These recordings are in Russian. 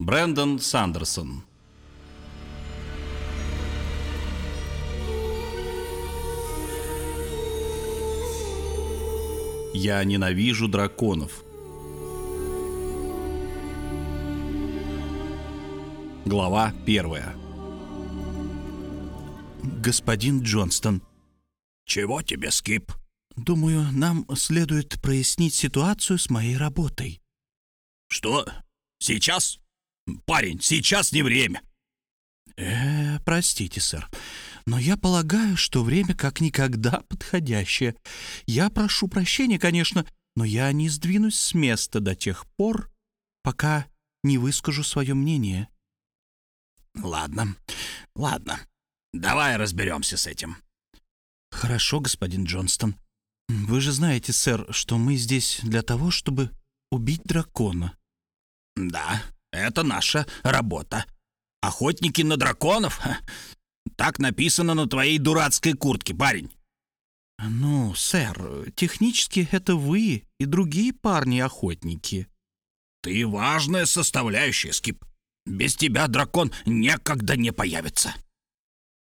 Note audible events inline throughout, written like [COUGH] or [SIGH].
Брэндон Сандерсон Я ненавижу драконов. Глава первая. Господин Джонстон, Чего тебе, Скип? думаю, нам следует прояснить ситуацию с моей работой. Что? Сейчас? Парень, сейчас не время. Э, простите, сэр, но я полагаю, что время как никогда подходящее. Я прошу прощения, конечно, но я не сдвинусь с места до тех пор, пока не выскажу свое мнение. Ладно, ладно. Давай разберемся с этим. Хорошо, господин Джонстон. Вы же знаете, сэр, что мы здесь для того, чтобы убить дракона. Да, это наша работа. Охотники на драконов? Так написано на твоей дурацкой куртке, парень. Ну, сэр, технически это вы и другие парни-охотники. Ты важная составляющая, Скип. Без тебя дракон никогда не появится.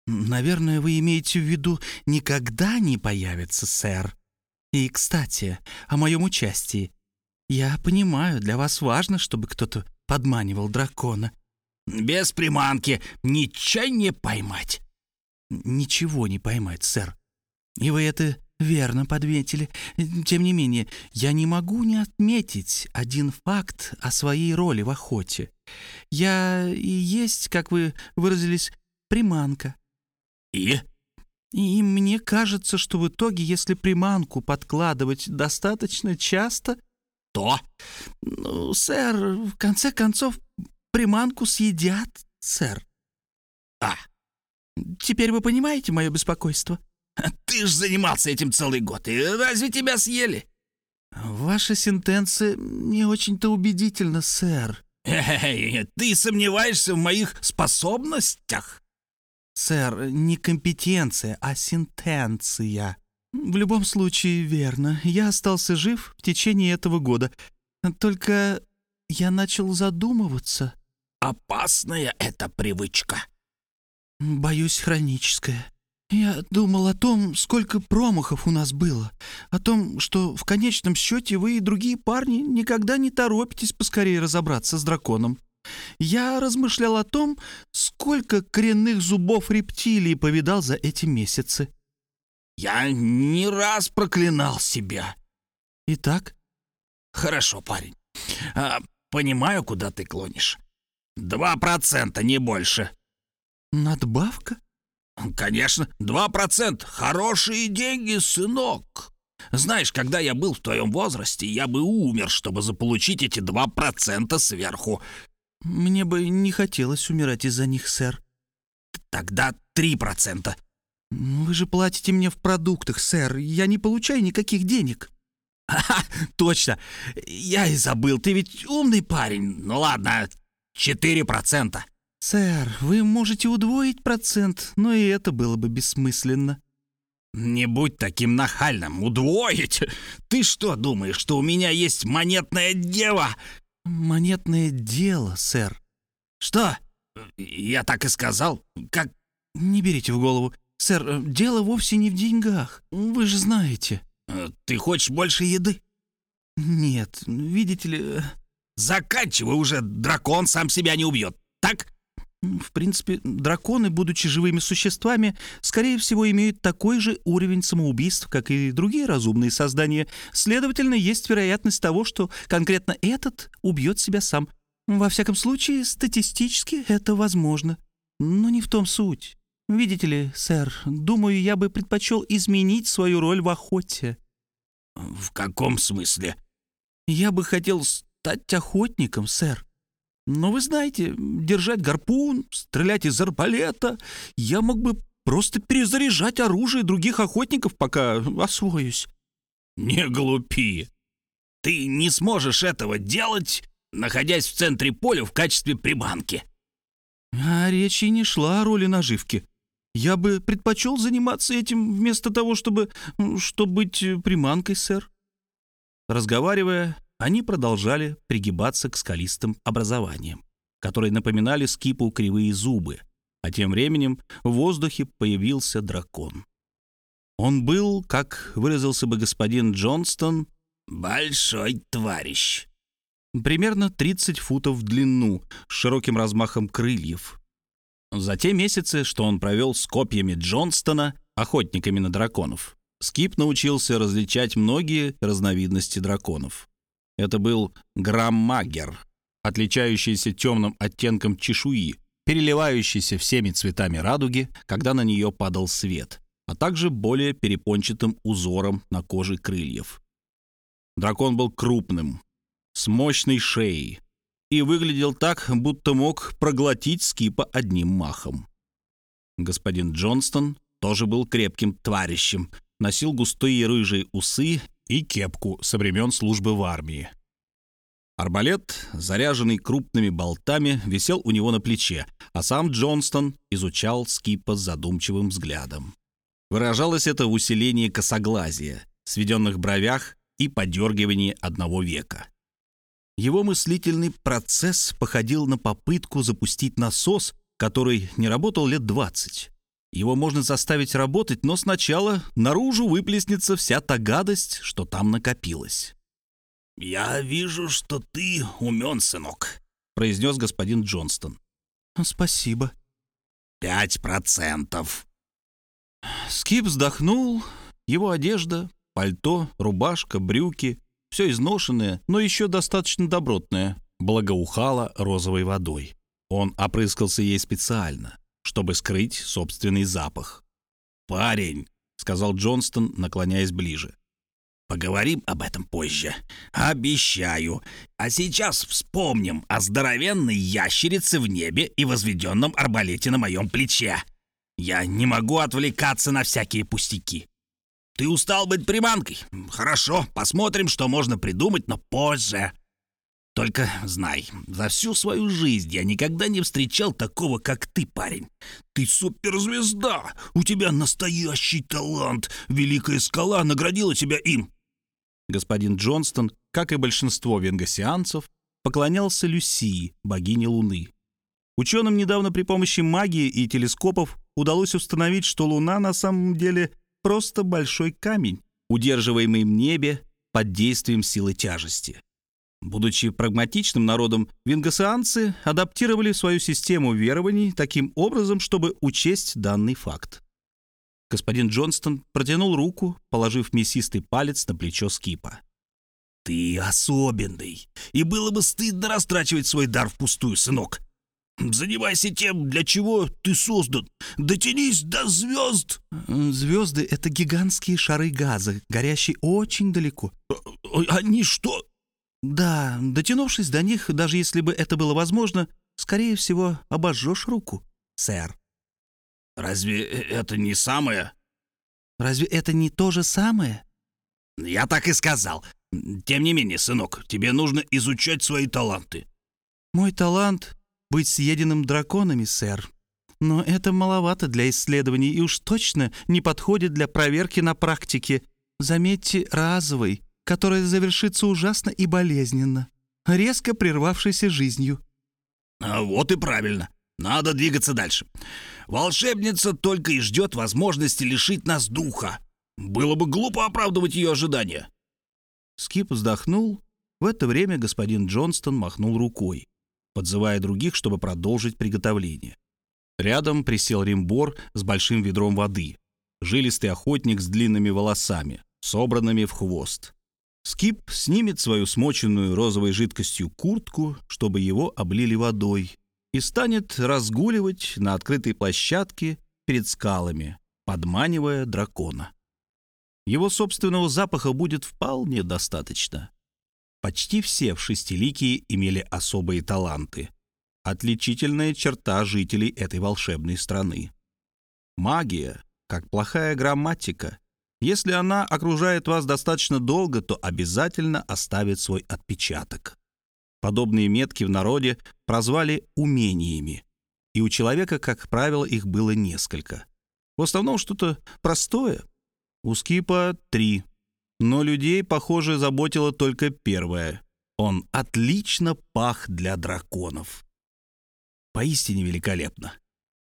Наверное, вы имеете в виду «никогда не появится, сэр». И, кстати, о моем участии. Я понимаю, для вас важно, чтобы кто-то подманивал дракона. Без приманки ничего не поймать. Ничего не поймать, сэр. И вы это верно подметили. Тем не менее, я не могу не отметить один факт о своей роли в охоте. Я и есть, как вы выразились, приманка. И? И мне кажется, что в итоге, если приманку подкладывать достаточно часто, То? ну, сэр, в конце концов, приманку съедят, сэр. А, Теперь вы понимаете мое беспокойство? [LAUGHS] ты ж занимался этим целый год, и разве тебя съели? Ваша сентенция не очень-то убедительна, сэр. Эй, ты сомневаешься в моих способностях? Сэр, не компетенция, а сентенция. В любом случае, верно. Я остался жив в течение этого года. Только я начал задумываться. Опасная эта привычка. Боюсь, хроническая. Я думал о том, сколько промахов у нас было. О том, что в конечном счете вы и другие парни никогда не торопитесь поскорее разобраться с драконом. Я размышлял о том, сколько коренных зубов рептилий повидал за эти месяцы. Я не раз проклинал себя. Итак, Хорошо, парень. А, понимаю, куда ты клонишь. Два процента, не больше. надбавка? Конечно, два процента. Хорошие деньги, сынок. Знаешь, когда я был в твоем возрасте, я бы умер, чтобы заполучить эти два процента сверху. Мне бы не хотелось умирать из-за них, сэр. Тогда три процента. Вы же платите мне в продуктах, сэр. Я не получаю никаких денег. [LAUGHS] Ха, точно. Я и забыл. Ты ведь умный парень. Ну ладно, четыре процента. Сэр, вы можете удвоить процент, но и это было бы бессмысленно. Не будь таким нахальным. Удвоить? Ты что думаешь, что у меня есть монетная дева? Монетное дело, сэр. Что? Я так и сказал? Как? Не берите в голову. Сэр, э, дело вовсе не в деньгах. Вы же знаете. э, Ты хочешь больше еды? Нет, видите ли, э, Заканчивай уже, дракон сам себя не убьет. Так? в принципе, драконы, будучи живыми существами, скорее всего, имеют такой же уровень самоубийств, как и другие разумные создания. Следовательно, есть вероятность того, что конкретно этот убьет себя сам. Во всяком случае, статистически это возможно. Но не в том суть. Видите ли, сэр, думаю, я бы предпочел изменить свою роль в охоте. В каком смысле? Я бы хотел стать охотником, сэр. Но вы знаете, держать гарпун, стрелять из арбалета, я мог бы просто перезаряжать оружие других охотников, пока освоюсь. Не глупи. Ты не сможешь этого делать, находясь в центре поля в качестве приманки. А речь и не шла о роли наживки. Я бы предпочел заниматься этим вместо того, чтобы, чтобы быть э, приманкой, сэр. Разговаривая, они продолжали пригибаться к скалистым образованиям. которые напоминали скипу кривые зубы, а тем временем в воздухе появился дракон. Он был, как выразился бы господин Джонстон, «большой товарищ». Примерно 30 футов в длину, с широким размахом крыльев. За те месяцы, что он провел с копьями Джонстона, охотниками на драконов, Скип научился различать многие разновидности драконов. Это был граммагер, отличающийся темным оттенком чешуи, переливающийся всеми цветами радуги, когда на нее падал свет, а также более перепончатым узором на коже крыльев. Дракон был крупным, с мощной шеей, и выглядел так, будто мог проглотить скипа одним махом. Господин Джонстон тоже был крепким товарищем, носил густые рыжие усы и кепку со времен службы в армии. Арбалет, заряженный крупными болтами, висел у него на плече, а сам Джонстон изучал Скипа задумчивым взглядом. Выражалось это в усилении косоглазия, сведенных бровях и подергивании одного века. Его мыслительный процесс походил на попытку запустить насос, который не работал лет 20. Его можно заставить работать, но сначала наружу выплеснется вся та гадость, что там накопилась. «Я вижу, что ты умен, сынок», — произнес господин Джонстон. «Спасибо». «Пять процентов». Скип вздохнул. Его одежда, пальто, рубашка, брюки — все изношенное, но еще достаточно добротное, благоухало розовой водой. Он опрыскался ей специально, чтобы скрыть собственный запах. «Парень», — сказал Джонстон, наклоняясь ближе, Поговорим об этом позже. Обещаю. А сейчас вспомним о здоровенной ящерице в небе и возведенном арбалете на моем плече. Я не могу отвлекаться на всякие пустяки. Ты устал быть приманкой? Хорошо, посмотрим, что можно придумать, но позже. Только знай, за всю свою жизнь я никогда не встречал такого, как ты, парень. Ты суперзвезда, у тебя настоящий талант. Великая скала наградила тебя им. Господин Джонстон, как и большинство венгасианцев, поклонялся Люсии, богине Луны. Ученым недавно при помощи магии и телескопов удалось установить, что Луна на самом деле просто большой камень, удерживаемый в небе под действием силы тяжести. Будучи прагматичным народом, венгасианцы адаптировали свою систему верований таким образом, чтобы учесть данный факт. Господин Джонстон протянул руку, положив мясистый палец на плечо Скипа. «Ты особенный, и было бы стыдно растрачивать свой дар впустую, сынок. Занимайся тем, для чего ты создан. Дотянись до звезд!» «Звезды — это гигантские шары газа, горящие очень далеко». А, «Они что?» «Да, дотянувшись до них, даже если бы это было возможно, скорее всего, обожжешь руку, сэр». Разве это не самое? Разве это не то же самое? Я так и сказал. Тем не менее, сынок, тебе нужно изучать свои таланты. Мой талант — быть съеденным драконами, сэр. Но это маловато для исследований и уж точно не подходит для проверки на практике. Заметьте, разовый, который завершится ужасно и болезненно, резко прервавшейся жизнью. А вот и правильно. Надо двигаться дальше. Волшебница только и ждет возможности лишить нас духа. Было бы глупо оправдывать ее ожидания». Скип вздохнул. В это время господин Джонстон махнул рукой, подзывая других, чтобы продолжить приготовление. Рядом присел Римбор с большим ведром воды. Жилистый охотник с длинными волосами, собранными в хвост. Скип снимет свою смоченную розовой жидкостью куртку, чтобы его облили водой, и станет разгуливать на открытой площадке перед скалами, подманивая дракона. Его собственного запаха будет вполне достаточно. Почти все в шестиликии имели особые таланты. Отличительная черта жителей этой волшебной страны. Магия, как плохая грамматика. Если она окружает вас достаточно долго, то обязательно оставит свой отпечаток. Подобные метки в народе прозвали умениями, и у человека, как правило, их было несколько. В основном что-то простое. У Скипа — три. Но людей, похоже, заботило только первое. Он отлично пах для драконов. Поистине великолепно.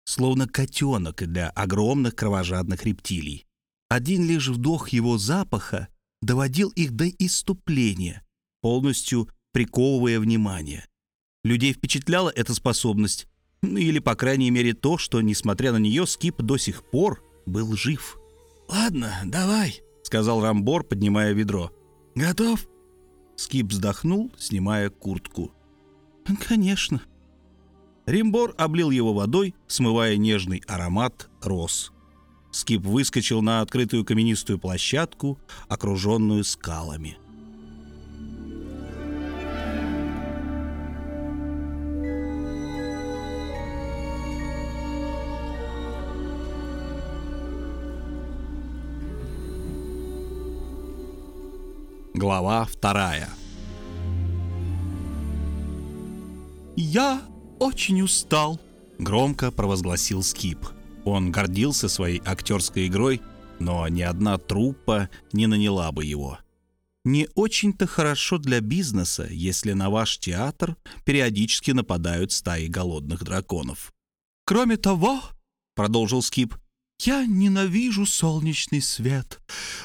Словно котенок для огромных кровожадных рептилий. Один лишь вдох его запаха доводил их до иступления, полностью приковывая внимание. Людей впечатляла эта способность, ну, или, по крайней мере, то, что, несмотря на нее, Скип до сих пор был жив. «Ладно, давай», — сказал Рамбор, поднимая ведро. «Готов?» Скип вздохнул, снимая куртку. «Конечно». Римбор облил его водой, смывая нежный аромат роз. Скип выскочил на открытую каменистую площадку, окруженную скалами. Глава вторая. «Я очень устал», — громко провозгласил Скип. Он гордился своей актерской игрой, но ни одна труппа не наняла бы его. «Не очень-то хорошо для бизнеса, если на ваш театр периодически нападают стаи голодных драконов». «Кроме того», — продолжил Скип, я ненавижу солнечный свет,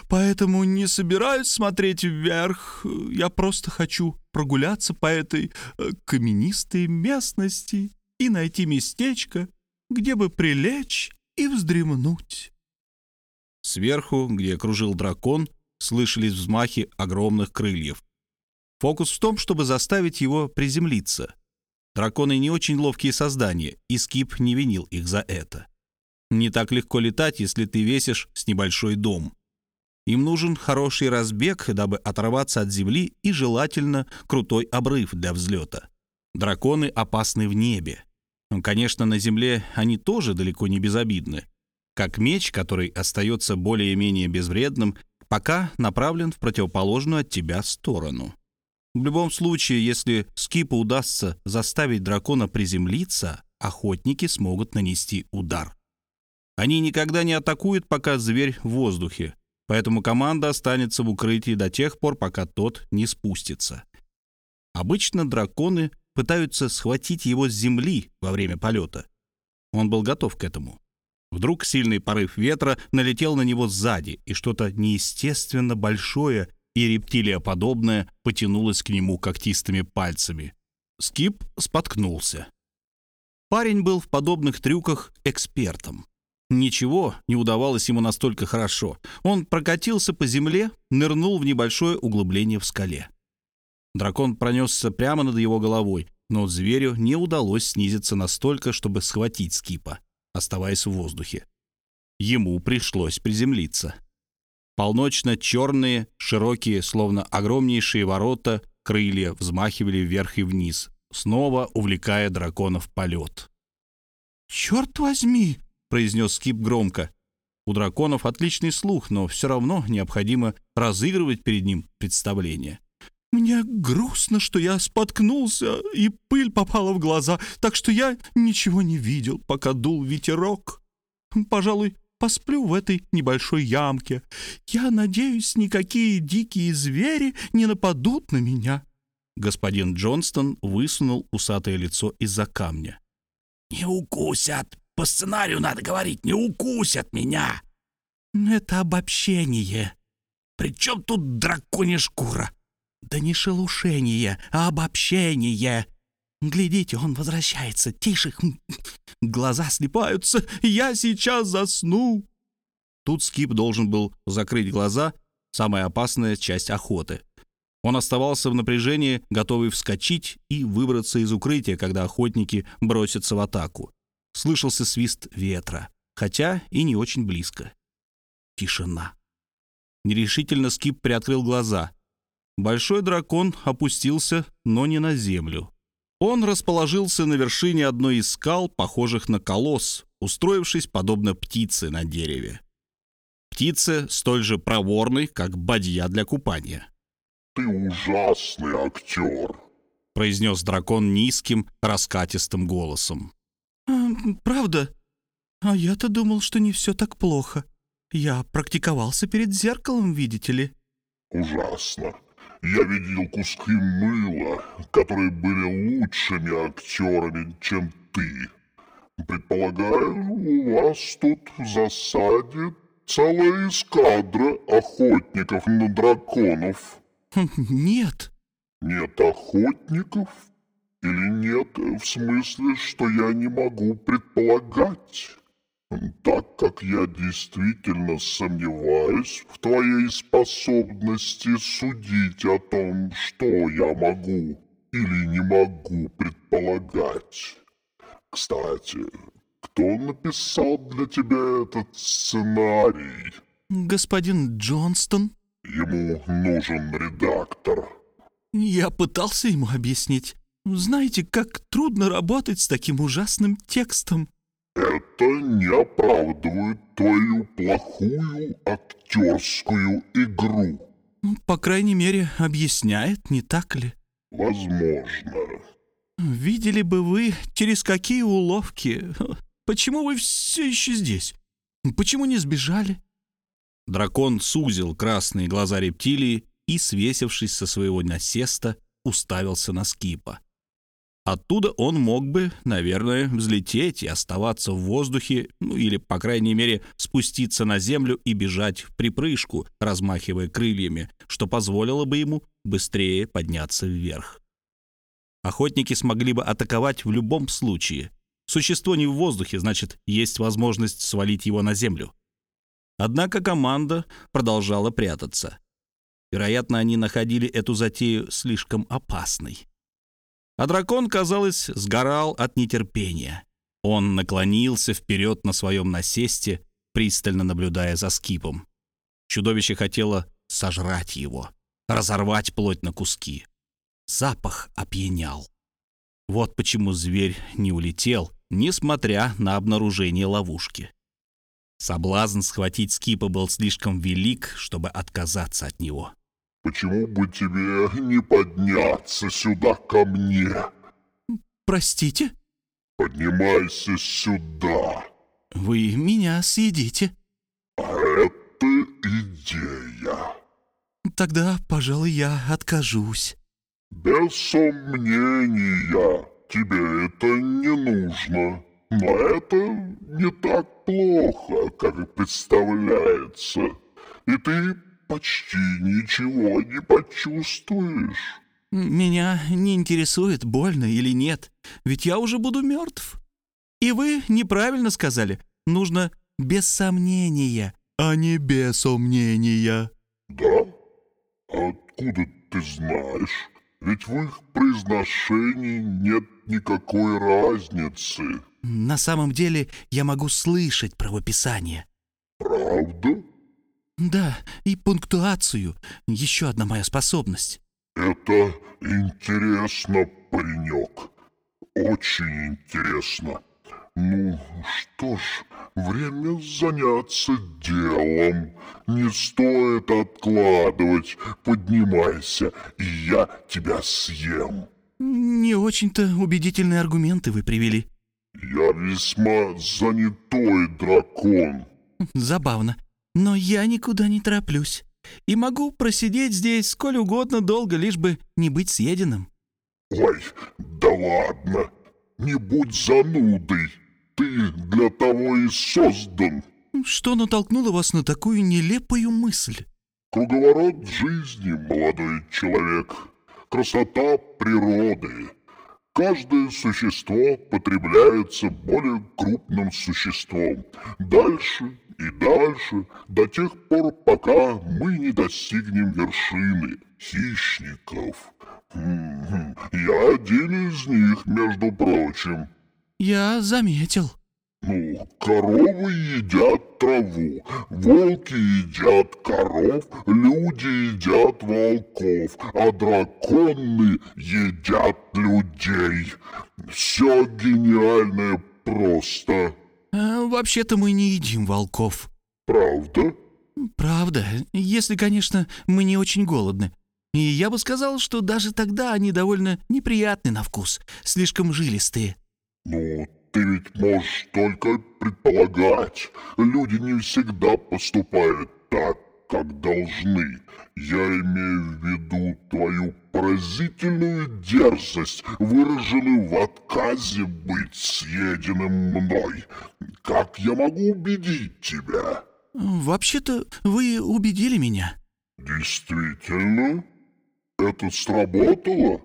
поэтому не собираюсь смотреть вверх. Я просто хочу прогуляться по этой э, каменистой местности и найти местечко, где бы прилечь и вздремнуть. Сверху, где кружил дракон, слышались взмахи огромных крыльев. Фокус в том, чтобы заставить его приземлиться. Драконы не очень ловкие создания, и Скип не винил их за это. Не так легко летать, если ты весишь с небольшой дом. Им нужен хороший разбег, дабы оторваться от земли, и желательно крутой обрыв для взлета. Драконы опасны в небе. Конечно, на земле они тоже далеко не безобидны. Как меч, который остается более-менее безвредным, пока направлен в противоположную от тебя сторону. В любом случае, если скипу удастся заставить дракона приземлиться, охотники смогут нанести удар. Они никогда не атакуют, пока зверь в воздухе, поэтому команда останется в укрытии до тех пор, пока тот не спустится. Обычно драконы пытаются схватить его с земли во время полета. Он был готов к этому. Вдруг сильный порыв ветра налетел на него сзади, и что-то неестественно большое и рептилиоподобное потянулось к нему когтистыми пальцами. Скип споткнулся. Парень был в подобных трюках экспертом. Ничего не удавалось ему настолько хорошо. Он прокатился по земле, нырнул в небольшое углубление в скале. Дракон пронесся прямо над его головой, но зверю не удалось снизиться настолько, чтобы схватить скипа, оставаясь в воздухе. Ему пришлось приземлиться. Полночно-черные, широкие, словно огромнейшие ворота, крылья взмахивали вверх и вниз, снова увлекая дракона в полет. «Черт возьми!» Произнес Скип громко. У драконов отличный слух, но все равно необходимо разыгрывать перед ним представление. «Мне грустно, что я споткнулся, и пыль попала в глаза, так что я ничего не видел, пока дул ветерок. Пожалуй, посплю в этой небольшой ямке. Я надеюсь, никакие дикие звери не нападут на меня». Господин Джонстон высунул усатое лицо из-за камня. «Не укусят!» По сценарию надо говорить, не укусят меня. Это обобщение. При чем тут драконья шкура? Да не шелушение, а обобщение. Глядите, он возвращается. Тише. Глаза слепаются. Я сейчас засну. Тут Скип должен был закрыть глаза, самая опасная часть охоты. Он оставался в напряжении, готовый вскочить и выбраться из укрытия, когда охотники бросятся в атаку. Слышался свист ветра, хотя и не очень близко. Тишина. Нерешительно Скип приоткрыл глаза. Большой дракон опустился, но не на землю. Он расположился на вершине одной из скал, похожих на колосс, устроившись подобно птице на дереве. Птице столь же проворной, как бадья для купания. «Ты ужасный актер», — произнес дракон низким, раскатистым голосом. А, «Правда? А я-то думал, что не все так плохо. Я практиковался перед зеркалом, видите ли». «Ужасно. Я видел куски мыла, которые были лучшими актерами, чем ты. Предполагаю, у вас тут в засаде целая эскадра охотников на драконов. Нет. Нет охотников? Или нет, в смысле, что я не могу предполагать? Так как я действительно сомневаюсь в твоей способности судить о том, что я могу или не могу предполагать. Кстати, кто написал для тебя этот сценарий? Господин Джонстон. Ему нужен редактор. Я пытался ему объяснить. Знаете, как трудно работать с таким ужасным текстом. Это не оправдывает твою плохую актерскую игру. По крайней мере, объясняет, не так ли? Возможно. Видели бы вы, через какие уловки. Почему вы все еще здесь? Почему не сбежали? Дракон сузил красные глаза рептилии и, свесившись со своего насеста, уставился на скипа. Оттуда он мог бы, наверное, взлететь и оставаться в воздухе, ну или, по крайней мере, спуститься на землю и бежать в припрыжку, размахивая крыльями, что позволило бы ему быстрее подняться вверх. Охотники смогли бы атаковать в любом случае. Существо не в воздухе, значит, есть возможность свалить его на землю. Однако команда продолжала прятаться. Вероятно, они находили эту затею слишком опасной. А дракон, казалось, сгорал от нетерпения. Он наклонился вперед на своем насесте, пристально наблюдая за скипом. Чудовище хотело сожрать его, разорвать плоть на куски. Запах опьянял. Вот почему зверь не улетел, несмотря на обнаружение ловушки. Соблазн схватить скипа был слишком велик, чтобы отказаться от него. Почему бы тебе не подняться сюда ко мне? Простите? Поднимайся сюда. Вы меня съедите. А это идея. Тогда, пожалуй, я откажусь. Без сомнения, тебе это не нужно. Но это не так плохо, как представляется. И ты почти ничего не почувствуешь. Меня не интересует, больно или нет, ведь я уже буду мертв. И вы неправильно сказали. Нужно без сомнения, а не без сомнения. Да? Откуда ты знаешь? Ведь в их произношении нет никакой разницы. На самом деле я могу слышать правописание. Правда? Да, и пунктуацию. Еще одна моя способность. Это интересно, паренек. Очень интересно. Ну, что ж, время заняться делом. Не стоит откладывать. Поднимайся, и я тебя съем. Не очень-то убедительные аргументы вы привели. Я весьма занятой дракон. Забавно. Но я никуда не тороплюсь. И могу просидеть здесь сколь угодно долго, лишь бы не быть съеденным. Ой, да ладно. Не будь занудой. Ты для того и создан. Что натолкнуло вас на такую нелепую мысль? Круговорот жизни, молодой человек. Красота природы. Каждое существо потребляется более крупным существом. Дальше и дальше, до тех пор, пока мы не достигнем вершины хищников. Я один из них, между прочим. Я заметил. Ну, коровы едят траву, волки едят коров, люди едят волков, а драконы едят людей. Все гениальное просто. А, Вообще-то мы не едим волков. Правда? Правда, если, конечно, мы не очень голодны. И я бы сказал, что даже тогда они довольно неприятны на вкус, слишком жилистые. Ну, ты ведь можешь только предполагать. Люди не всегда поступают так, как должны. Я имею в виду твою поразительную дерзость, выраженную в отказе быть съеденным мной. Как я могу убедить тебя?» «Вообще-то вы убедили меня». «Действительно? Это сработало?»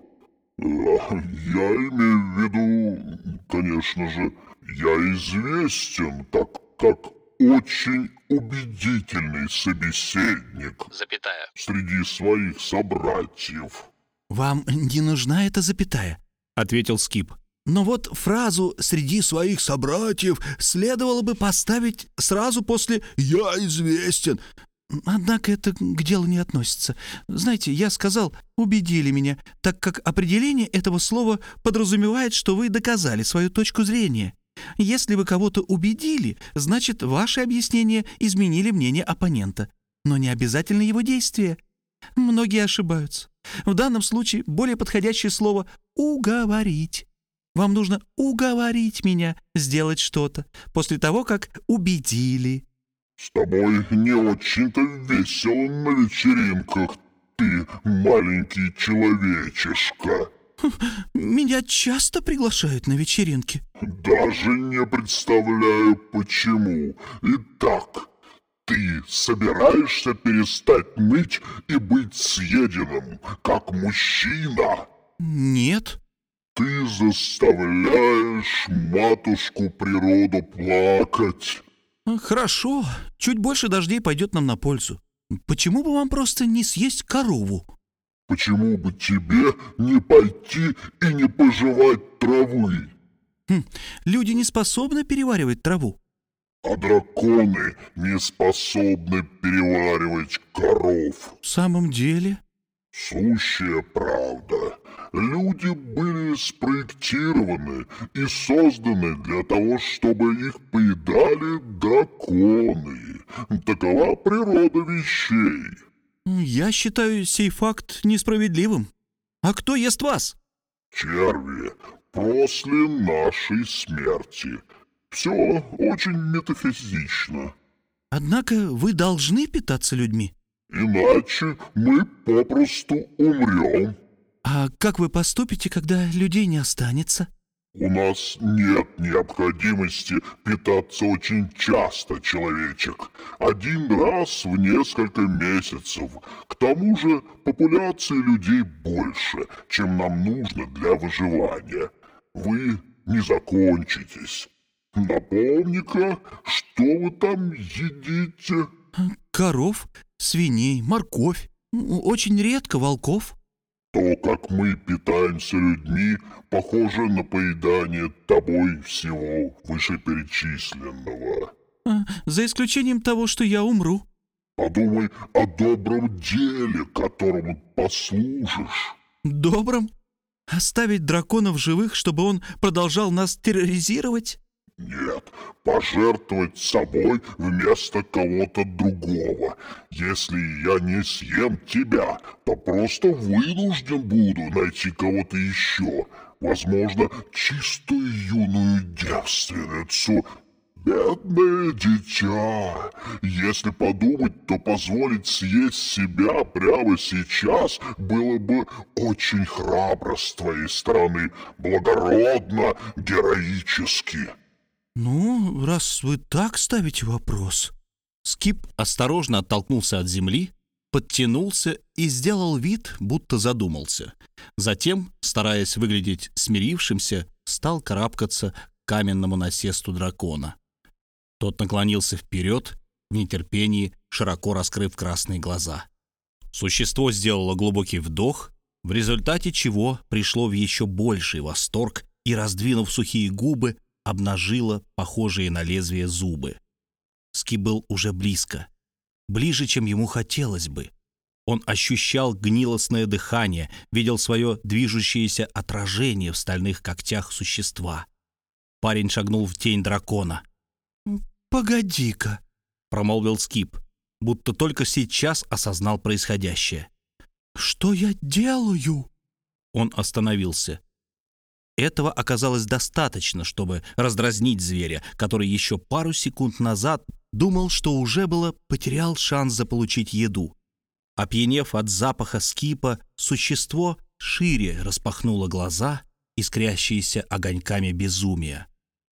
«Я имею в виду, конечно же, я известен так, как очень убедительный собеседник Запятая. среди своих собратьев». «Вам не нужна эта запятая», — ответил Скип. «Но вот фразу «среди своих собратьев» следовало бы поставить сразу после «я известен». Однако это к делу не относится. Знаете, я сказал «убедили меня», так как определение этого слова подразумевает, что вы доказали свою точку зрения. Если вы кого-то убедили, значит, ваши объяснения изменили мнение оппонента, но не обязательно его действия. Многие ошибаются. В данном случае более подходящее слово «уговорить». Вам нужно уговорить меня сделать что-то после того, как убедили. «С тобой не очень-то весело на вечеринках, ты маленький человечишка». [LAUGHS] Меня часто приглашают на вечеринки. Даже не представляю, почему. Итак, ты собираешься перестать ныть и быть съеденным, как мужчина? Нет. Ты заставляешь матушку природу плакать. Хорошо, чуть больше дождей пойдет нам на пользу. Почему бы вам просто не съесть корову? Почему бы тебе не пойти и не пожевать травы? Хм, люди не способны переваривать траву. А драконы не способны переваривать коров. В самом деле? Сущая правда. Люди были спроектированы и созданы для того, чтобы их поедали драконы. Такова природа вещей. Я считаю сей факт несправедливым. А кто ест вас? Черви после нашей смерти. Все очень метафизично. Однако вы должны питаться людьми. Иначе мы попросту умрем. А как вы поступите, когда людей не останется? У нас нет необходимости питаться очень часто, человечек. Один раз в несколько месяцев. К тому же популяции людей больше, чем нам нужно для выживания. Вы не закончитесь. Напомни-ка, что вы там едите? Коров, свиней, морковь. Очень редко волков. То, как мы питаемся людьми, похоже на поедание тобой всего вышеперечисленного. А, за исключением того, что я умру. Подумай о добром деле, которому послужишь. Добром? Оставить дракона в живых, чтобы он продолжал нас терроризировать? Нет, пожертвовать собой вместо кого-то другого. Если я не съем тебя, то просто вынужден буду найти кого-то еще. Возможно, чистую юную девственницу. Бедное дитя. Если подумать, то позволить съесть себя прямо сейчас было бы очень храбро с твоей стороны, благородно, героически. «Ну, раз вы так ставите вопрос...» Скип осторожно оттолкнулся от земли, подтянулся и сделал вид, будто задумался. Затем, стараясь выглядеть смирившимся, стал карабкаться к каменному насесту дракона. Тот наклонился вперед, в нетерпении, широко раскрыв красные глаза. Существо сделало глубокий вдох, в результате чего пришло в еще больший восторг и, раздвинув сухие губы, обнажила похожие на лезвие зубы. Ски был уже близко, ближе, чем ему хотелось бы. Он ощущал гнилостное дыхание, видел свое движущееся отражение в стальных когтях существа. Парень шагнул в тень дракона. «Погоди-ка», — промолвил Скип, будто только сейчас осознал происходящее. «Что я делаю?» Он остановился. Этого оказалось достаточно, чтобы раздразнить зверя, который еще пару секунд назад думал, что уже было потерял шанс заполучить еду. Опьянев от запаха скипа, существо шире распахнуло глаза, искрящиеся огоньками безумия.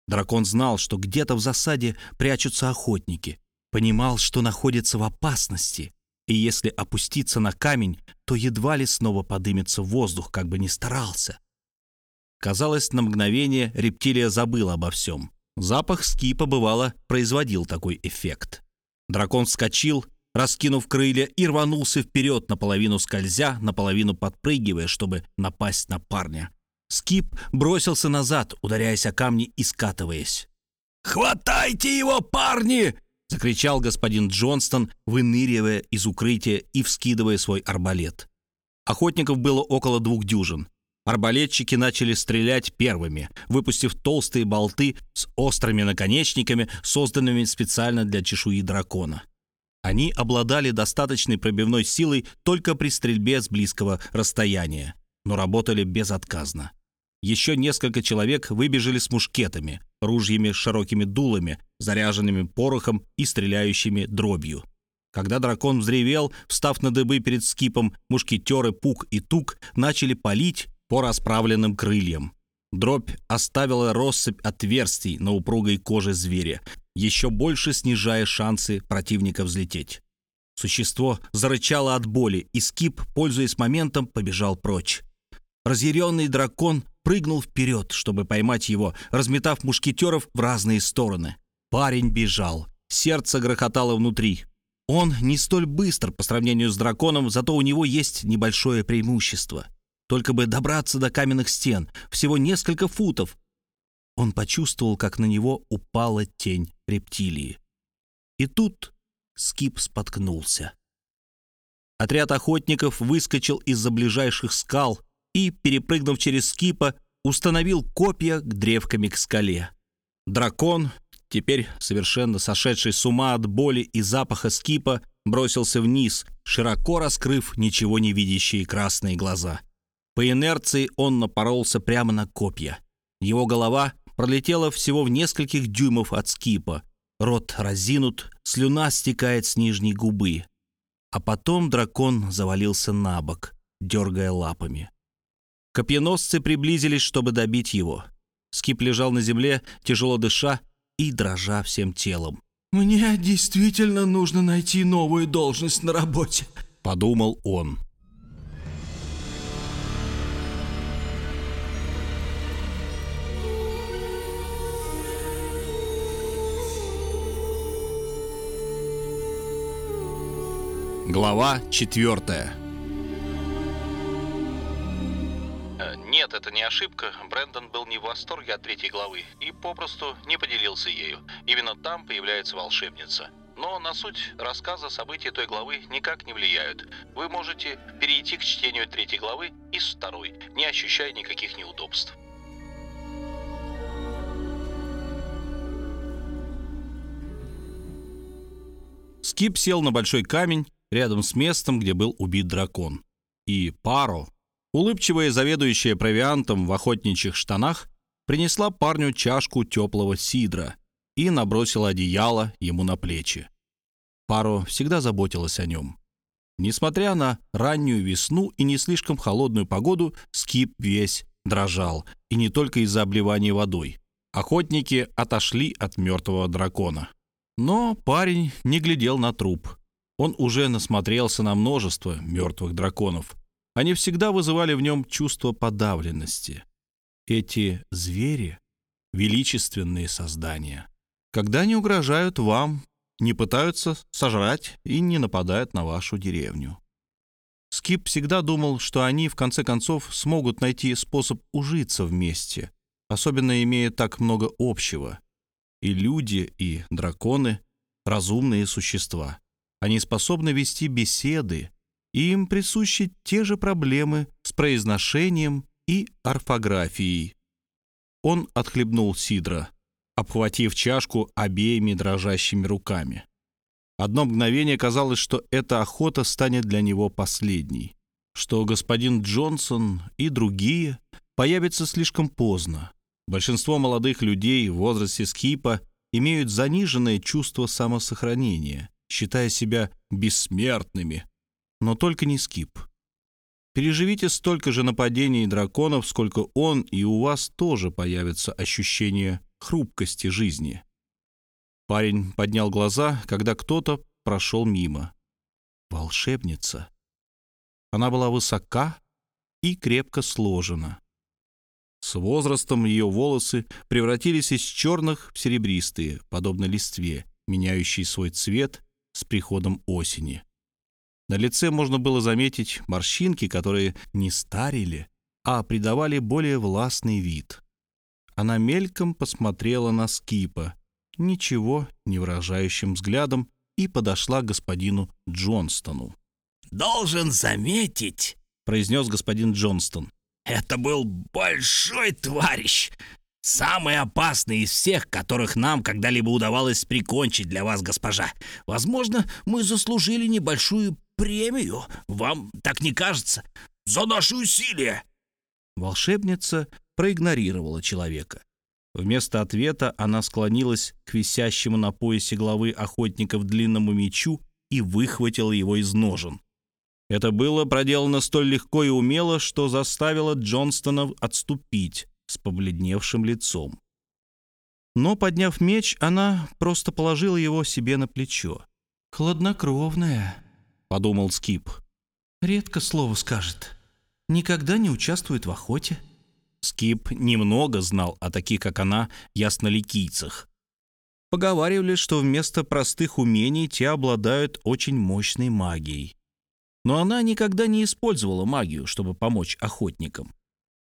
Дракон знал, что где-то в засаде прячутся охотники, понимал, что находится в опасности, и если опуститься на камень, то едва ли снова подымется воздух, как бы ни старался. Казалось, на мгновение рептилия забыла обо всем. Запах скипа, бывало, производил такой эффект. Дракон вскочил, раскинув крылья, и рванулся вперед, наполовину скользя, наполовину подпрыгивая, чтобы напасть на парня. Скип бросился назад, ударяясь о камни и скатываясь. «Хватайте его, парни!» — закричал господин Джонстон, выныривая из укрытия и вскидывая свой арбалет. Охотников было около двух дюжин. Арбалетчики начали стрелять первыми, выпустив толстые болты с острыми наконечниками, созданными специально для чешуи дракона. Они обладали достаточной пробивной силой только при стрельбе с близкого расстояния, но работали безотказно. Еще несколько человек выбежали с мушкетами, ружьями с широкими дулами, заряженными порохом и стреляющими дробью. Когда дракон взревел, встав на дыбы перед скипом, мушкетеры Пук и Тук начали палить, по расправленным крыльям. Дробь оставила россыпь отверстий на упругой коже зверя, еще больше снижая шансы противника взлететь. Существо зарычало от боли, и Скип, пользуясь моментом, побежал прочь. Разъяренный дракон прыгнул вперед, чтобы поймать его, разметав мушкетеров в разные стороны. Парень бежал. Сердце грохотало внутри. Он не столь быстр по сравнению с драконом, зато у него есть небольшое преимущество — только бы добраться до каменных стен, всего несколько футов. Он почувствовал, как на него упала тень рептилии. И тут Скип споткнулся. Отряд охотников выскочил из-за ближайших скал и, перепрыгнув через Скипа, установил копья к древками к скале. Дракон, теперь совершенно сошедший с ума от боли и запаха Скипа, бросился вниз, широко раскрыв ничего не видящие красные глаза — по инерции он напоролся прямо на копья. Его голова пролетела всего в нескольких дюймов от скипа. Рот разинут, слюна стекает с нижней губы. А потом дракон завалился на бок, дергая лапами. Копьеносцы приблизились, чтобы добить его. Скип лежал на земле, тяжело дыша и дрожа всем телом. «Мне действительно нужно найти новую должность на работе», — подумал он. Глава четвертая. Э, нет, это не ошибка. Брэндон был не в восторге от третьей главы и попросту не поделился ею. Именно там появляется волшебница. Но на суть рассказа события той главы никак не влияют. Вы можете перейти к чтению третьей главы из второй, не ощущая никаких неудобств. Скип сел на большой камень рядом с местом, где был убит дракон. И Паро, улыбчивая заведующая провиантом в охотничьих штанах, принесла парню чашку теплого сидра и набросила одеяло ему на плечи. Паро всегда заботилась о нем. Несмотря на раннюю весну и не слишком холодную погоду, скип весь дрожал, и не только из-за обливания водой. Охотники отошли от мертвого дракона. Но парень не глядел на труп. Он уже насмотрелся на множество мертвых драконов. Они всегда вызывали в нем чувство подавленности. Эти звери — величественные создания. Когда они угрожают вам, не пытаются сожрать и не нападают на вашу деревню. Скип всегда думал, что они, в конце концов, смогут найти способ ужиться вместе, особенно имея так много общего. И люди, и драконы — разумные существа. Они способны вести беседы, и им присущи те же проблемы с произношением и орфографией. Он отхлебнул сидра, обхватив чашку обеими дрожащими руками. Одно мгновение казалось, что эта охота станет для него последней, что господин Джонсон и другие появятся слишком поздно. Большинство молодых людей в возрасте Скипа имеют заниженное чувство самосохранения, считая себя бессмертными. Но только не скип. Переживите столько же нападений драконов, сколько он, и у вас тоже появится ощущение хрупкости жизни. Парень поднял глаза, когда кто-то прошел мимо. Волшебница. Она была высока и крепко сложена. С возрастом ее волосы превратились из черных в серебристые, подобно листве, меняющей свой цвет с приходом осени. На лице можно было заметить морщинки, которые не старили, а придавали более властный вид. Она мельком посмотрела на Скипа, ничего не выражающим взглядом, и подошла к господину Джонстону. «Должен заметить», — произнес господин Джонстон, «это был большой товарищ, самый опасный из всех, которых нам когда-либо удавалось прикончить для вас, госпожа. Возможно, мы заслужили небольшую премию. Вам так не кажется? За наши усилия!» Волшебница проигнорировала человека. Вместо ответа она склонилась к висящему на поясе главы охотников длинному мечу и выхватила его из ножен. Это было проделано столь легко и умело, что заставило Джонстона отступить с побледневшим лицом. Но, подняв меч, она просто положила его себе на плечо. «Хладнокровная», — подумал Скип. «Редко слово скажет. Никогда не участвует в охоте». Скип немного знал о таких, как она, ясноликийцах. Поговаривали, что вместо простых умений те обладают очень мощной магией. Но она никогда не использовала магию, чтобы помочь охотникам.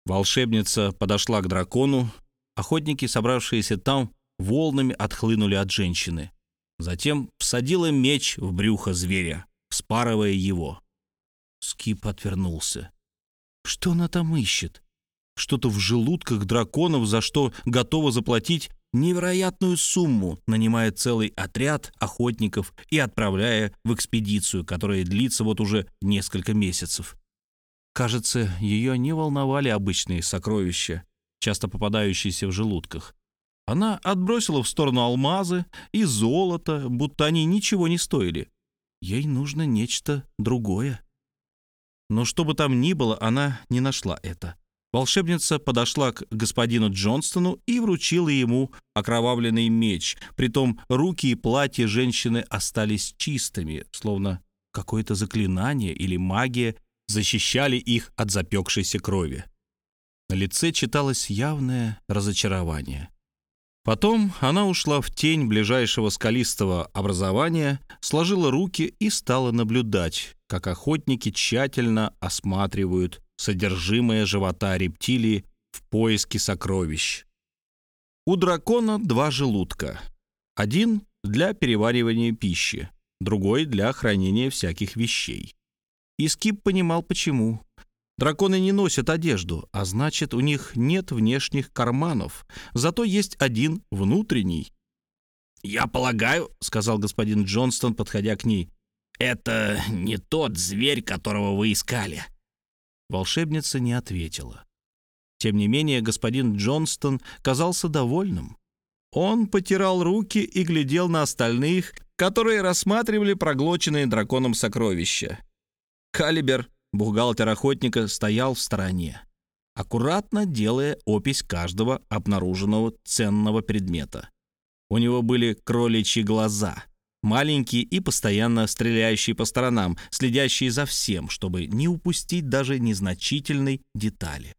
Волшебница подошла к дракону. Охотники, собравшиеся там, волнами отхлынули от женщины. Затем всадила меч в брюхо зверя, вспарывая его. Скип отвернулся. Что она там ищет? Что-то в желудках драконов, за что готова заплатить невероятную сумму, нанимая целый отряд охотников и отправляя в экспедицию, которая длится вот уже несколько месяцев. Кажется, ее не волновали обычные сокровища, часто попадающиеся в желудках. Она отбросила в сторону алмазы и золото, будто они ничего не стоили. Ей нужно нечто другое. Но что бы там ни было, она не нашла это. Волшебница подошла к господину Джонстону и вручила ему окровавленный меч. Притом руки и платье женщины остались чистыми, словно какое-то заклинание или магия защищали их от запекшейся крови. На лице читалось явное разочарование. Потом она ушла в тень ближайшего скалистого образования, сложила руки и стала наблюдать, как охотники тщательно осматривают содержимое живота рептилии в поиске сокровищ. У дракона два желудка. Один для переваривания пищи, другой для хранения всяких вещей. И Скип понимал, почему. Драконы не носят одежду, а значит, у них нет внешних карманов, зато есть один внутренний. «Я полагаю», — сказал господин Джонстон, подходя к ней, — «это не тот зверь, которого вы искали». Волшебница не ответила. Тем не менее, господин Джонстон казался довольным. Он потирал руки и глядел на остальных, которые рассматривали проглоченные драконом сокровища. Калибер, бухгалтер охотника, стоял в стороне, аккуратно делая опись каждого обнаруженного ценного предмета. У него были кроличьи глаза, маленькие и постоянно стреляющие по сторонам, следящие за всем, чтобы не упустить даже незначительной детали.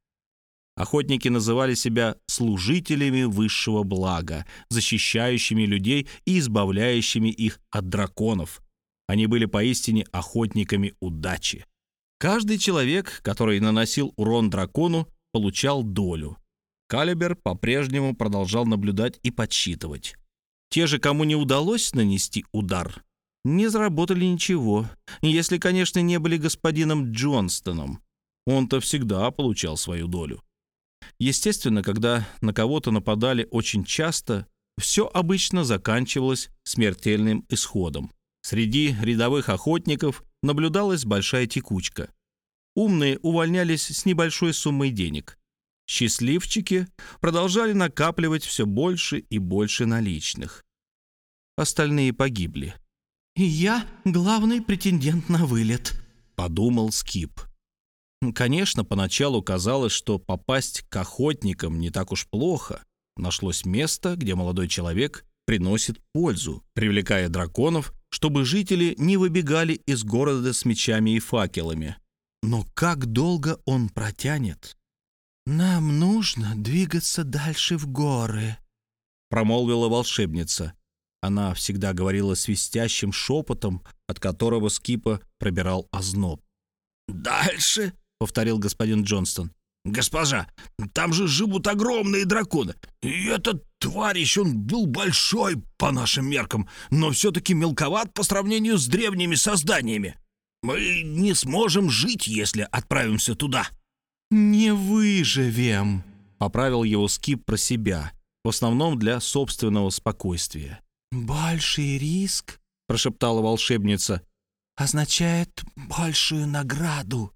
Охотники называли себя служителями высшего блага, защищающими людей и избавляющими их от драконов, они были поистине охотниками удачи. Каждый человек, который наносил урон дракону, получал долю. Калибер по-прежнему продолжал наблюдать и подсчитывать. Те же, кому не удалось нанести удар, не заработали ничего, если, конечно, не были господином Джонстоном. Он-то всегда получал свою долю. Естественно, когда на кого-то нападали очень часто, все обычно заканчивалось смертельным исходом. Среди рядовых охотников наблюдалась большая текучка. Умные увольнялись с небольшой суммой денег. Счастливчики продолжали накапливать все больше и больше наличных. Остальные погибли. «И я главный претендент на вылет», — подумал Скип. Конечно, поначалу казалось, что попасть к охотникам не так уж плохо. Нашлось место, где молодой человек приносит пользу, привлекая драконов, чтобы жители не выбегали из города с мечами и факелами. Но как долго он протянет? «Нам нужно двигаться дальше в горы», — промолвила волшебница. Она всегда говорила свистящим шепотом, от которого Скипа пробирал озноб. «Дальше?» — повторил господин Джонстон. «Госпожа, там же живут огромные драконы. И этот тварищ, он был большой по нашим меркам, но все-таки мелковат по сравнению с древними созданиями. Мы не сможем жить, если отправимся туда». «Не выживем», — поправил его Скип про себя, в основном для собственного спокойствия. «Больший риск», — прошептала волшебница, — «означает большую награду».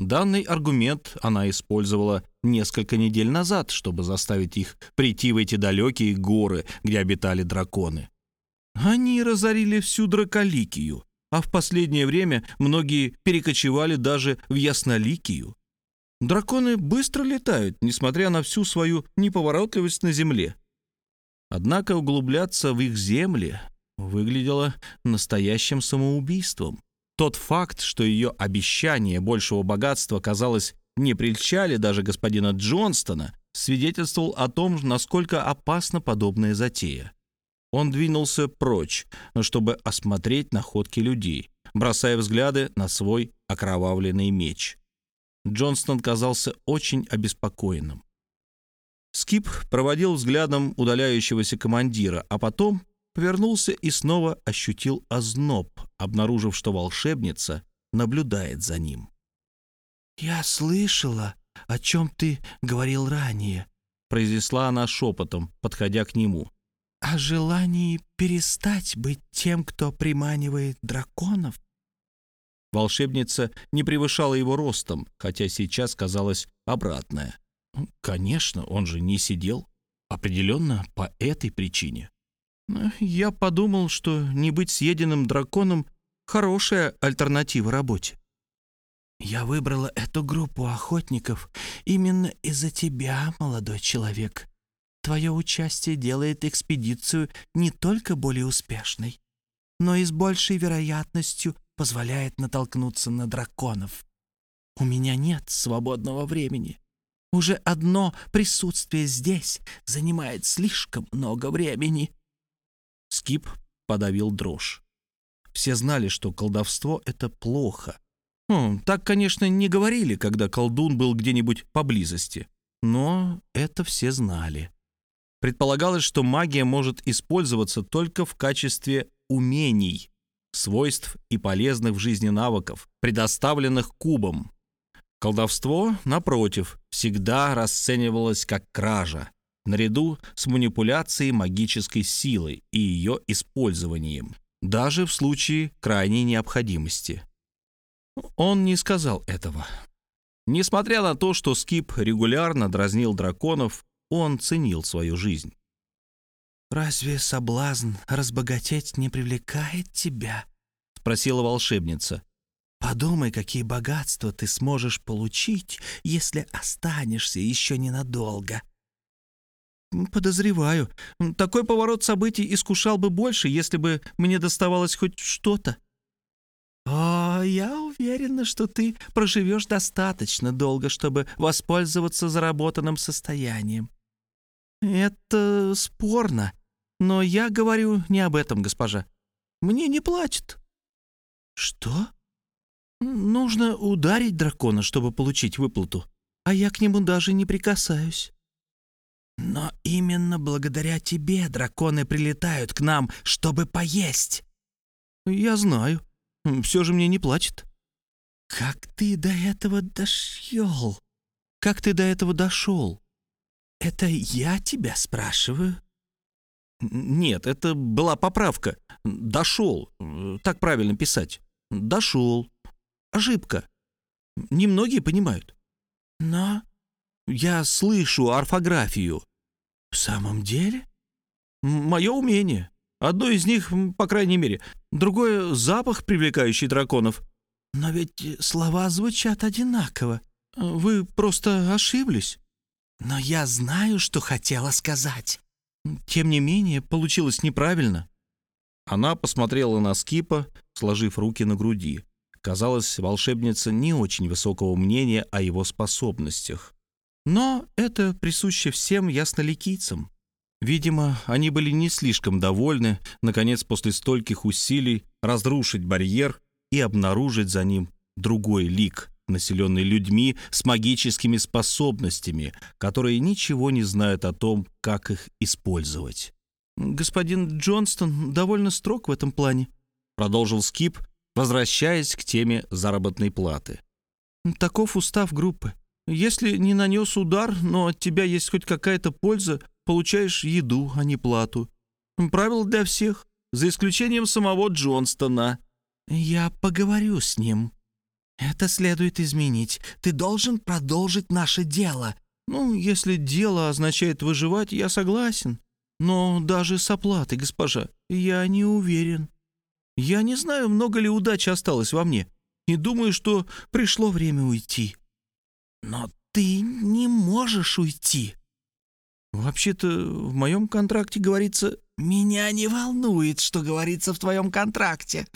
Данный аргумент она использовала несколько недель назад, чтобы заставить их прийти в эти далекие горы, где обитали драконы. Они разорили всю Драколикию, а в последнее время многие перекочевали даже в Ясноликию. Драконы быстро летают, несмотря на всю свою неповоротливость на земле. Однако углубляться в их земли выглядело настоящим самоубийством. Тот факт, что ее обещание большего богатства, казалось, не прельщали даже господина Джонстона, свидетельствовал о том, насколько опасна подобная затея. Он двинулся прочь, чтобы осмотреть находки людей, бросая взгляды на свой окровавленный меч. Джонстон казался очень обеспокоенным. Скип проводил взглядом удаляющегося командира, а потом повернулся и снова ощутил озноб, обнаружив, что волшебница наблюдает за ним. «Я слышала, о чем ты говорил ранее», — произнесла она шепотом, подходя к нему. «О желании перестать быть тем, кто приманивает драконов». Волшебница не превышала его ростом, хотя сейчас казалось обратное. Конечно, он же не сидел. Определенно по этой причине. Я подумал, что не быть съеденным драконом — хорошая альтернатива работе. «Я выбрала эту группу охотников именно из-за тебя, молодой человек. Твое участие делает экспедицию не только более успешной, но и с большей вероятностью позволяет натолкнуться на драконов. У меня нет свободного времени. Уже одно присутствие здесь занимает слишком много времени». Скип подавил дрожь. Все знали, что колдовство — это плохо. Ну, так, конечно, не говорили, когда колдун был где-нибудь поблизости. Но это все знали. Предполагалось, что магия может использоваться только в качестве умений, свойств и полезных в жизни навыков, предоставленных кубом. Колдовство, напротив, всегда расценивалось как кража, наряду с манипуляцией магической силой и ее использованием, даже в случае крайней необходимости. Он не сказал этого. Несмотря на то, что Скип регулярно дразнил драконов, он ценил свою жизнь. «Разве соблазн разбогатеть не привлекает тебя?» — спросила волшебница. «Подумай, какие богатства ты сможешь получить, если останешься еще ненадолго». «Подозреваю. Такой поворот событий искушал бы больше, если бы мне доставалось хоть что-то». «О, я уверена, что ты проживешь достаточно долго, чтобы воспользоваться заработанным состоянием». «Это спорно», но я говорю не об этом, госпожа. Мне не платят». «Что?» «Нужно ударить дракона, чтобы получить выплату, а я к нему даже не прикасаюсь». «Но именно благодаря тебе драконы прилетают к нам, чтобы поесть». «Я знаю. Все же мне не платят». «Как ты до этого дошел?» «Как ты до этого дошел?» «Это я тебя спрашиваю?» Нет, это была поправка. Дошел. Так правильно писать. Дошел. Ошибка. Немногие понимают. Но Я слышу орфографию». «В самом деле?» «Мое умение. Одно из них, по крайней мере. Другое — запах, привлекающий драконов». «Но ведь слова звучат одинаково. Вы просто ошиблись». «Но я знаю, что хотела сказать». Тем не менее, получилось неправильно. Она посмотрела на Скипа, сложив руки на груди. Казалось, волшебница не очень высокого мнения о его способностях. Но это присуще всем ясноликийцам. Видимо, они были не слишком довольны, наконец, после стольких усилий, разрушить барьер и обнаружить за ним другой лик, населенный людьми с магическими способностями, которые ничего не знают о том, как их использовать. «Господин Джонстон довольно строг в этом плане», — продолжил Скип, возвращаясь к теме заработной платы. «Таков устав группы. Если не нанес удар, но от тебя есть хоть какая-то польза, получаешь еду, а не плату. Правило для всех, за исключением самого Джонстона». «Я поговорю с ним», «Это следует изменить. Ты должен продолжить наше дело». «Ну, если дело означает выживать, я согласен. Но даже с оплатой, госпожа, я не уверен. Я не знаю, много ли удачи осталось во мне, и думаю, что пришло время уйти». «Но ты не можешь уйти». «Вообще-то в моем контракте говорится...» «Меня не волнует, что говорится в твоем контракте»,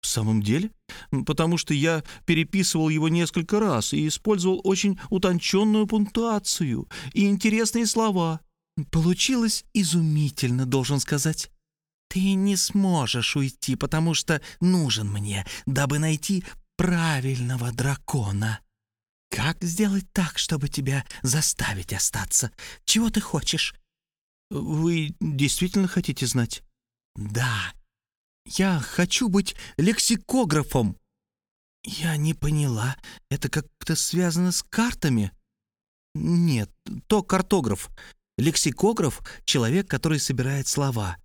в самом деле? Потому что я переписывал его несколько раз и использовал очень утонченную пунктуацию и интересные слова. Получилось изумительно, должен сказать. Ты не сможешь уйти, потому что нужен мне, дабы найти правильного дракона. Как сделать так, чтобы тебя заставить остаться? Чего ты хочешь? Вы действительно хотите знать? Да, я хочу быть лексикографом». «Я не поняла. Это как-то связано с картами?» «Нет, то картограф. Лексикограф — человек, который собирает слова.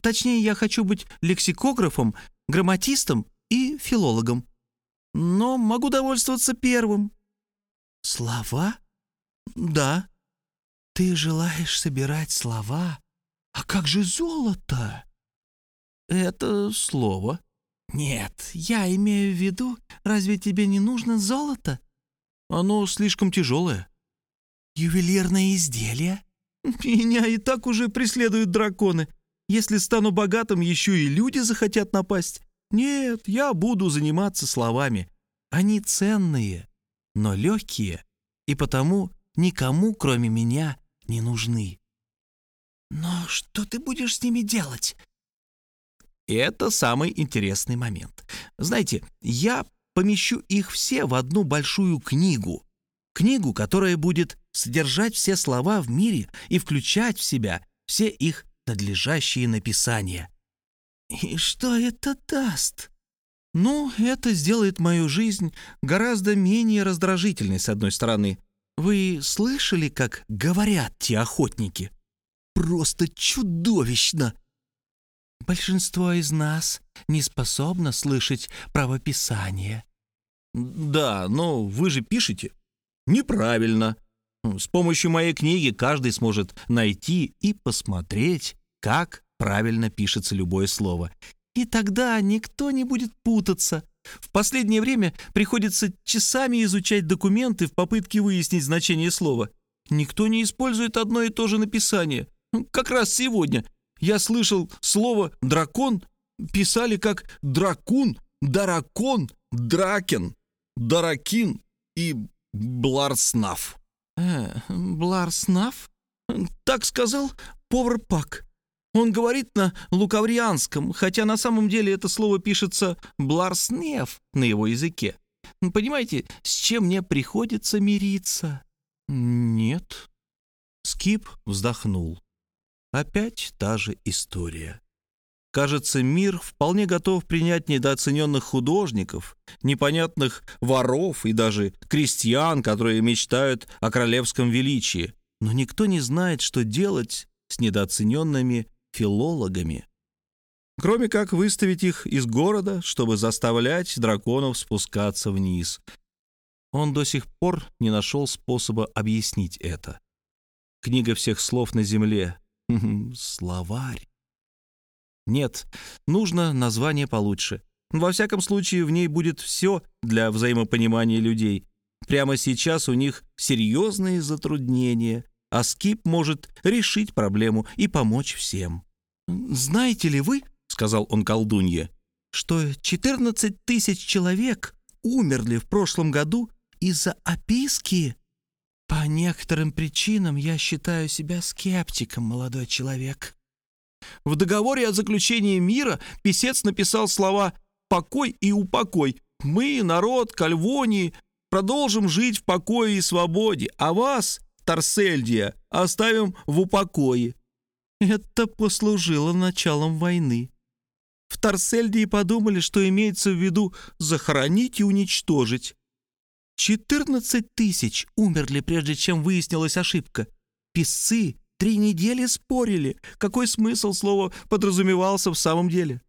Точнее, я хочу быть лексикографом, грамматистом и филологом. Но могу довольствоваться первым». «Слова?» «Да». «Ты желаешь собирать слова? А как же золото?» это слово. Нет, я имею в виду, разве тебе не нужно золото? Оно слишком тяжелое. Ювелирное изделие? Меня и так уже преследуют драконы. Если стану богатым, еще и люди захотят напасть. Нет, я буду заниматься словами. Они ценные, но легкие, и потому никому, кроме меня, не нужны. Но что ты будешь с ними делать? И это самый интересный момент. Знаете, я помещу их все в одну большую книгу. Книгу, которая будет содержать все слова в мире и включать в себя все их надлежащие написания. И что это даст? Ну, это сделает мою жизнь гораздо менее раздражительной, с одной стороны. Вы слышали, как говорят те охотники? Просто чудовищно! Большинство из нас не способно слышать правописание. Да, но вы же пишете. Неправильно. С помощью моей книги каждый сможет найти и посмотреть, как правильно пишется любое слово. И тогда никто не будет путаться. В последнее время приходится часами изучать документы в попытке выяснить значение слова. Никто не использует одно и то же написание. Как раз сегодня я слышал слово «дракон» писали как «дракун», «даракон», «дракен», «даракин» и «бларснав». Э, «Бларснав?» Так сказал повар Пак. Он говорит на лукаврианском, хотя на самом деле это слово пишется «бларснев» на его языке. Понимаете, с чем мне приходится мириться? Нет. Скип вздохнул. Опять та же история. Кажется, мир вполне готов принять недооцененных художников, непонятных воров и даже крестьян, которые мечтают о королевском величии. Но никто не знает, что делать с недооцененными филологами. Кроме как выставить их из города, чтобы заставлять драконов спускаться вниз. Он до сих пор не нашел способа объяснить это. Книга всех слов на земле. [LAUGHS] Словарь. Нет, нужно название получше. Во всяком случае, в ней будет все для взаимопонимания людей. Прямо сейчас у них серьезные затруднения, а Скип может решить проблему и помочь всем. «Знаете ли вы, — сказал он колдунье, — что 14 тысяч человек умерли в прошлом году из-за описки? По некоторым причинам я считаю себя скептиком, молодой человек». В договоре о заключении мира писец написал слова «покой и упокой». Мы, народ Кальвонии, продолжим жить в покое и свободе, а вас, Тарсельдия, оставим в упокое. Это послужило началом войны. В Тарсельдии подумали, что имеется в виду захоронить и уничтожить. 14 тысяч умерли, прежде чем выяснилась ошибка. Песцы три недели спорили, какой смысл слова подразумевался в самом деле.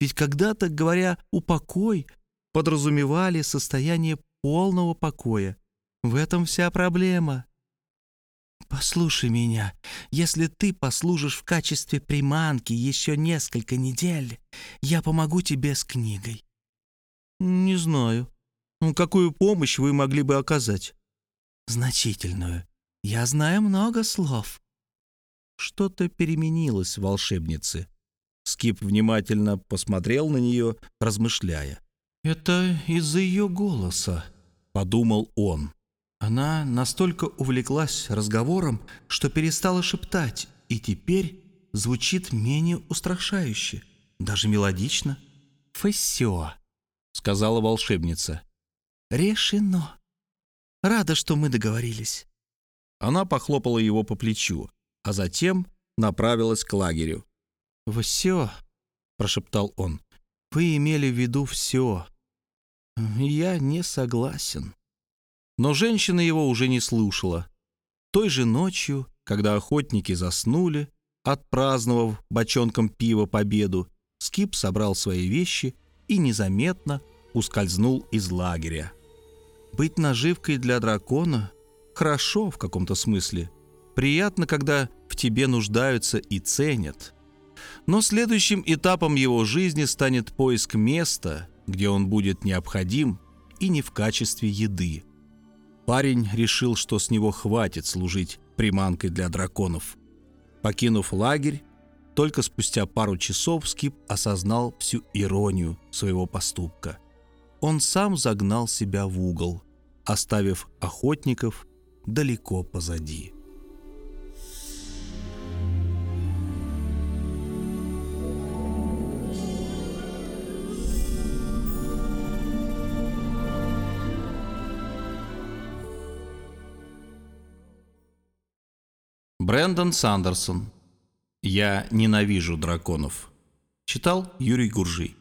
Ведь когда-то, говоря «упокой», подразумевали состояние полного покоя. В этом вся проблема. «Послушай меня, если ты послужишь в качестве приманки еще несколько недель, я помогу тебе с книгой». «Не знаю. Какую помощь вы могли бы оказать?» «Значительную. Я знаю много слов». Что-то переменилось в волшебнице. Скип внимательно посмотрел на нее, размышляя. «Это из-за ее голоса», — подумал он. Она настолько увлеклась разговором, что перестала шептать, и теперь звучит менее устрашающе, даже мелодично. «Фессио», — сказала волшебница. «Решено. Рада, что мы договорились». Она похлопала его по плечу, а затем направилась к лагерю. «Все», — прошептал он, — «вы имели в виду все. Я не согласен». Но женщина его уже не слушала. Той же ночью, когда охотники заснули, отпраздновав бочонком пива победу, Скип собрал свои вещи и незаметно ускользнул из лагеря. Быть наживкой для дракона хорошо в каком-то смысле. Приятно, когда в тебе нуждаются и ценят. Но следующим этапом его жизни станет поиск места, где он будет необходим и не в качестве еды. Парень решил, что с него хватит служить приманкой для драконов. Покинув лагерь, только спустя пару часов Скип осознал всю иронию своего поступка. Он сам загнал себя в угол, оставив охотников далеко позади. Брэндон Сандерсон. «Я ненавижу драконов». Читал Юрий Гуржий.